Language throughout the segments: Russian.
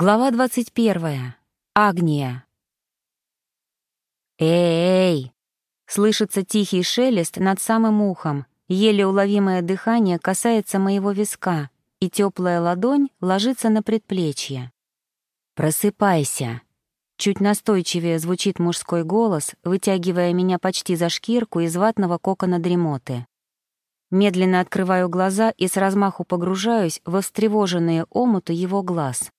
Глава 21. Агния. «Эй!» — слышится тихий шелест над самым ухом, еле уловимое дыхание касается моего виска, и теплая ладонь ложится на предплечье. «Просыпайся!» Чуть настойчивее звучит мужской голос, вытягивая меня почти за шкирку из ватного кокона дремоты. Медленно открываю глаза и с размаху погружаюсь во встревоженные омуты его глаз.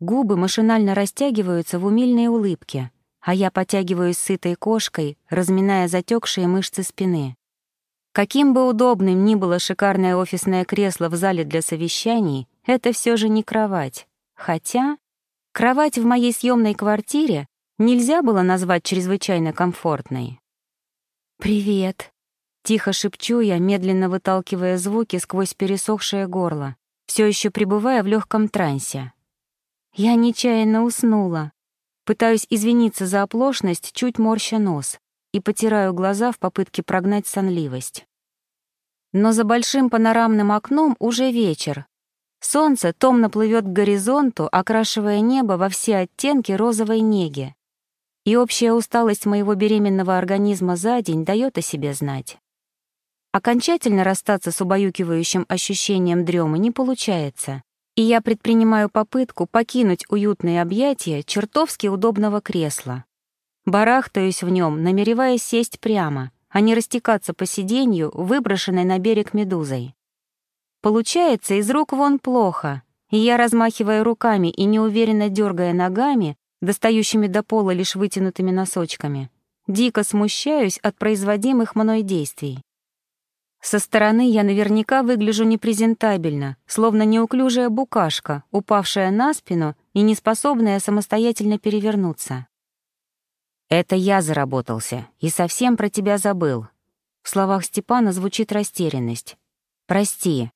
Губы машинально растягиваются в умильной улыбке, а я потягиваюсь сытой кошкой, разминая затекшие мышцы спины. Каким бы удобным ни было шикарное офисное кресло в зале для совещаний, это все же не кровать. Хотя кровать в моей съемной квартире нельзя было назвать чрезвычайно комфортной. «Привет», — тихо шепчу я, медленно выталкивая звуки сквозь пересохшее горло, все еще пребывая в легком трансе. Я нечаянно уснула. Пытаюсь извиниться за оплошность, чуть морща нос, и потираю глаза в попытке прогнать сонливость. Но за большим панорамным окном уже вечер. Солнце томно плывет к горизонту, окрашивая небо во все оттенки розовой неги. И общая усталость моего беременного организма за день дает о себе знать. Окончательно расстаться с убаюкивающим ощущением дремы не получается и я предпринимаю попытку покинуть уютные объятия чертовски удобного кресла. Барахтаюсь в нем, намереваясь сесть прямо, а не растекаться по сиденью, выброшенной на берег медузой. Получается из рук вон плохо, и я, размахивая руками и неуверенно дергая ногами, достающими до пола лишь вытянутыми носочками, дико смущаюсь от производимых мной действий. Со стороны я наверняка выгляжу непрезентабельно, словно неуклюжая букашка, упавшая на спину и неспособная самостоятельно перевернуться. «Это я заработался и совсем про тебя забыл». В словах Степана звучит растерянность. «Прости».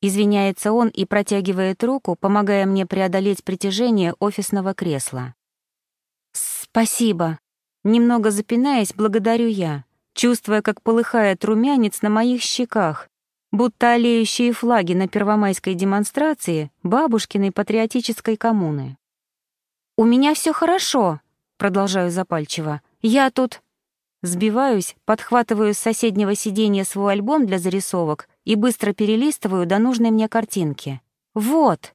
Извиняется он и протягивает руку, помогая мне преодолеть притяжение офисного кресла. «Спасибо». Немного запинаясь, благодарю я чувствуя, как полыхает румянец на моих щеках, будто олеющие флаги на первомайской демонстрации бабушкиной патриотической коммуны. «У меня все хорошо», — продолжаю запальчиво. «Я тут...» Сбиваюсь, подхватываю с соседнего сиденья свой альбом для зарисовок и быстро перелистываю до нужной мне картинки. «Вот!»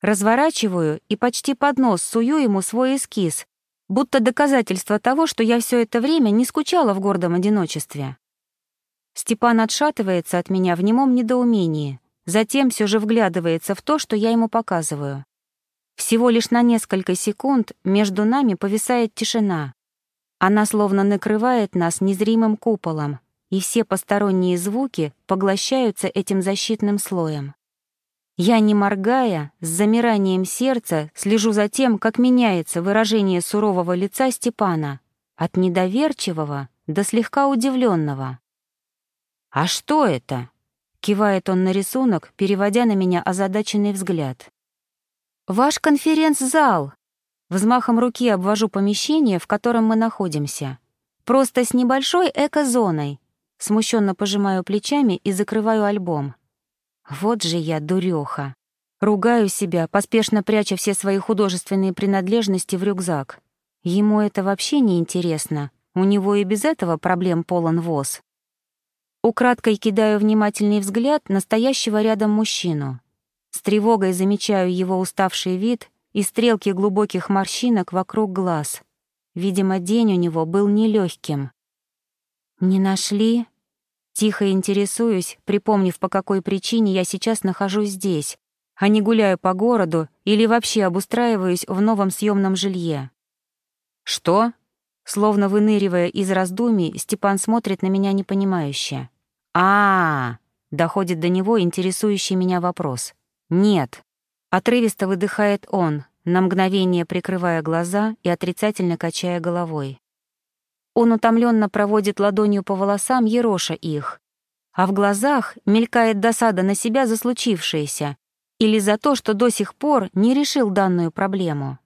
Разворачиваю и почти под нос сую ему свой эскиз, будто доказательство того, что я все это время не скучала в гордом одиночестве. Степан отшатывается от меня в немом недоумении, затем все же вглядывается в то, что я ему показываю. Всего лишь на несколько секунд между нами повисает тишина. Она словно накрывает нас незримым куполом, и все посторонние звуки поглощаются этим защитным слоем. Я, не моргая, с замиранием сердца слежу за тем, как меняется выражение сурового лица Степана от недоверчивого до слегка удивленного. «А что это?» — кивает он на рисунок, переводя на меня озадаченный взгляд. «Ваш конференц-зал!» Взмахом руки обвожу помещение, в котором мы находимся. Просто с небольшой эко-зоной. Смущенно пожимаю плечами и закрываю альбом. Вот же я дуреха. Ругаю себя, поспешно пряча все свои художественные принадлежности в рюкзак. Ему это вообще не интересно. У него и без этого проблем полон воз. Украдкой кидаю внимательный взгляд настоящего рядом мужчину. С тревогой замечаю его уставший вид и стрелки глубоких морщинок вокруг глаз. Видимо, день у него был нелегким. «Не нашли?» Тихо интересуюсь, припомнив, по какой причине я сейчас нахожусь здесь, а не гуляю по городу или вообще обустраиваюсь в новом съемном жилье. «Что?» Словно выныривая из раздумий, Степан смотрит на меня непонимающе. а, доходит до него интересующий меня вопрос. «Нет». Отрывисто выдыхает он, на мгновение прикрывая глаза и отрицательно качая головой. Он утомленно проводит ладонью по волосам, ероша их. А в глазах мелькает досада на себя за случившееся или за то, что до сих пор не решил данную проблему.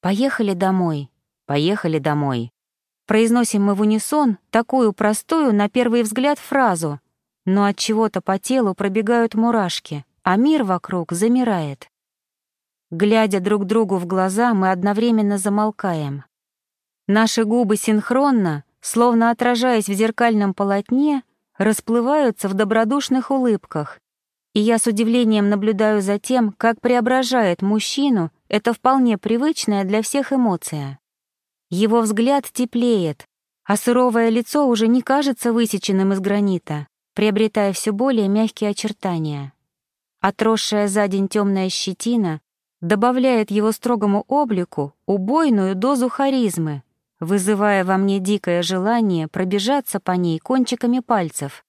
«Поехали домой, поехали домой». Произносим мы в унисон такую простую, на первый взгляд, фразу, но от чего то по телу пробегают мурашки, а мир вокруг замирает. Глядя друг другу в глаза, мы одновременно замолкаем. Наши губы синхронно, словно отражаясь в зеркальном полотне, расплываются в добродушных улыбках, и я с удивлением наблюдаю за тем, как преображает мужчину эта вполне привычная для всех эмоция. Его взгляд теплеет, а суровое лицо уже не кажется высеченным из гранита, приобретая все более мягкие очертания. Отросшая за день темная щетина добавляет его строгому облику убойную дозу харизмы, вызывая во мне дикое желание пробежаться по ней кончиками пальцев,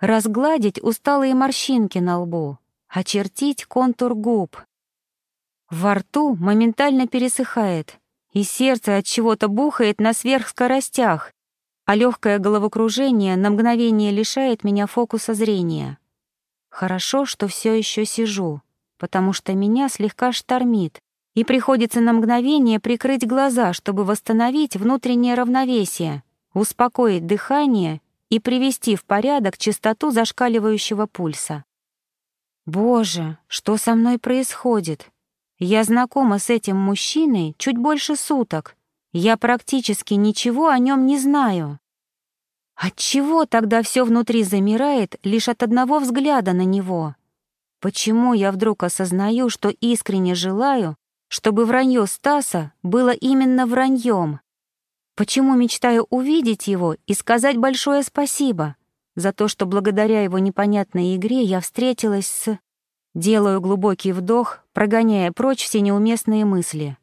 разгладить усталые морщинки на лбу, очертить контур губ. Во рту моментально пересыхает, и сердце от чего-то бухает на сверхскоростях, а легкое головокружение на мгновение лишает меня фокуса зрения. Хорошо, что все еще сижу, потому что меня слегка штормит, и приходится на мгновение прикрыть глаза, чтобы восстановить внутреннее равновесие, успокоить дыхание и привести в порядок частоту зашкаливающего пульса. Боже, что со мной происходит? Я знакома с этим мужчиной чуть больше суток. Я практически ничего о нем не знаю. Отчего тогда все внутри замирает лишь от одного взгляда на него? Почему я вдруг осознаю, что искренне желаю, чтобы вранье Стаса было именно враньем? Почему мечтаю увидеть его и сказать большое спасибо за то, что благодаря его непонятной игре я встретилась с... Делаю глубокий вдох, прогоняя прочь все неуместные мысли.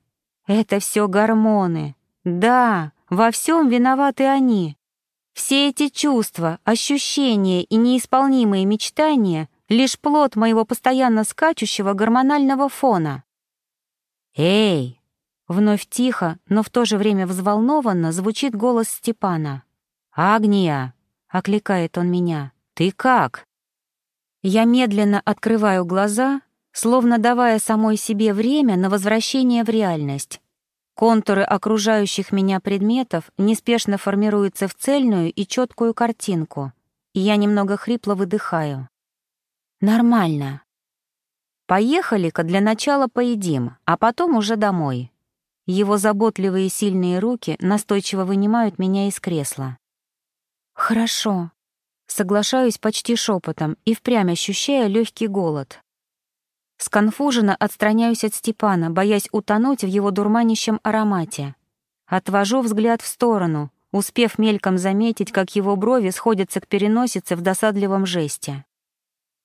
Это все гормоны. Да, во всем виноваты они. Все эти чувства, ощущения и неисполнимые мечтания — лишь плод моего постоянно скачущего гормонального фона. «Эй!» — вновь тихо, но в то же время взволнованно звучит голос Степана. «Агния!» — окликает он меня. «Ты как?» Я медленно открываю глаза, словно давая самой себе время на возвращение в реальность. Контуры окружающих меня предметов неспешно формируются в цельную и четкую картинку, и я немного хрипло выдыхаю. «Нормально. Поехали-ка для начала поедим, а потом уже домой». Его заботливые сильные руки настойчиво вынимают меня из кресла. «Хорошо», Соглашаюсь почти шепотом и впрямь ощущая легкий голод. Сконфуженно отстраняюсь от Степана, боясь утонуть в его дурманящем аромате. Отвожу взгляд в сторону, успев мельком заметить, как его брови сходятся к переносице в досадливом жесте.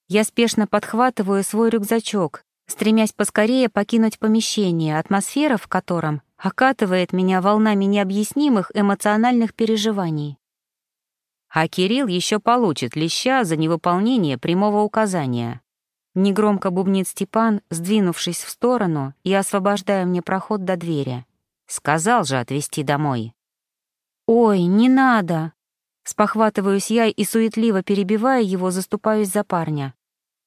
Я спешно подхватываю свой рюкзачок, стремясь поскорее покинуть помещение, атмосфера в котором окатывает меня волнами необъяснимых эмоциональных переживаний. А Кирилл еще получит леща за невыполнение прямого указания. Негромко бубнит Степан, сдвинувшись в сторону и освобождая мне проход до двери. Сказал же отвезти домой. «Ой, не надо!» Спохватываюсь я и, суетливо перебивая его, заступаюсь за парня.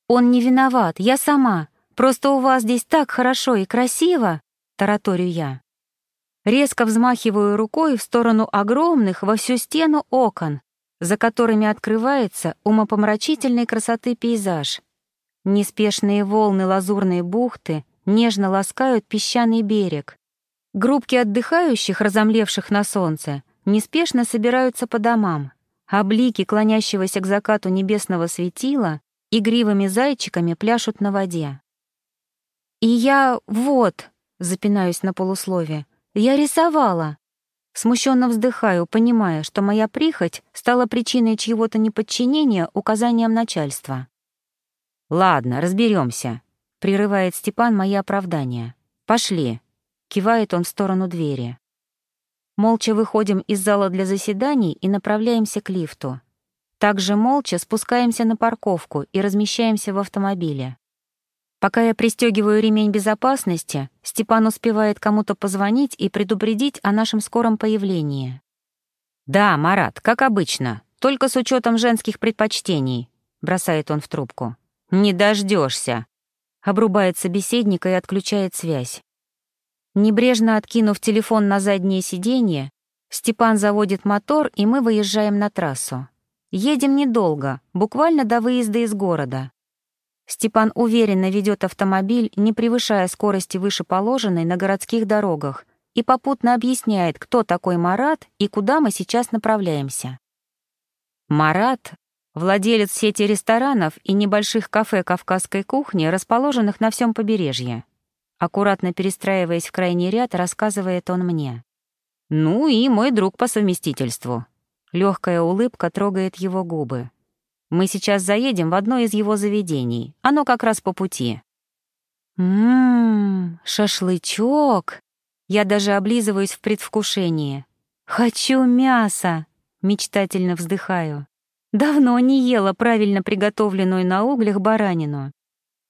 «Он не виноват, я сама. Просто у вас здесь так хорошо и красиво!» — тараторю я. Резко взмахиваю рукой в сторону огромных во всю стену окон, за которыми открывается умопомрачительной красоты пейзаж. Неспешные волны лазурной бухты нежно ласкают песчаный берег. Группки отдыхающих, разомлевших на солнце, неспешно собираются по домам, а блики клонящегося к закату небесного светила игривыми зайчиками пляшут на воде. «И я вот», — запинаюсь на полуслове, — «я рисовала». Смущенно вздыхаю, понимая, что моя прихоть стала причиной чьего-то неподчинения указаниям начальства. «Ладно, разберемся, прерывает Степан мои оправдания. «Пошли», — кивает он в сторону двери. Молча выходим из зала для заседаний и направляемся к лифту. Также молча спускаемся на парковку и размещаемся в автомобиле. Пока я пристегиваю ремень безопасности, Степан успевает кому-то позвонить и предупредить о нашем скором появлении. «Да, Марат, как обычно, только с учетом женских предпочтений», — бросает он в трубку. «Не дождешься, обрубает собеседника и отключает связь. Небрежно откинув телефон на заднее сиденье, Степан заводит мотор, и мы выезжаем на трассу. Едем недолго, буквально до выезда из города. Степан уверенно ведет автомобиль, не превышая скорости выше положенной на городских дорогах, и попутно объясняет, кто такой Марат и куда мы сейчас направляемся. Марат — владелец сети ресторанов и небольших кафе кавказской кухни, расположенных на всем побережье. Аккуратно перестраиваясь в крайний ряд, рассказывает он мне. «Ну и мой друг по совместительству». Легкая улыбка трогает его губы. Мы сейчас заедем в одно из его заведений. Оно как раз по пути. Ммм, шашлычок. Я даже облизываюсь в предвкушении. Хочу мясо, мечтательно вздыхаю. Давно не ела правильно приготовленную на углях баранину.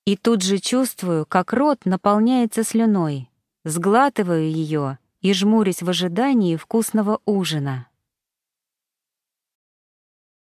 И тут же чувствую, как рот наполняется слюной. Сглатываю ее и жмурюсь в ожидании вкусного ужина.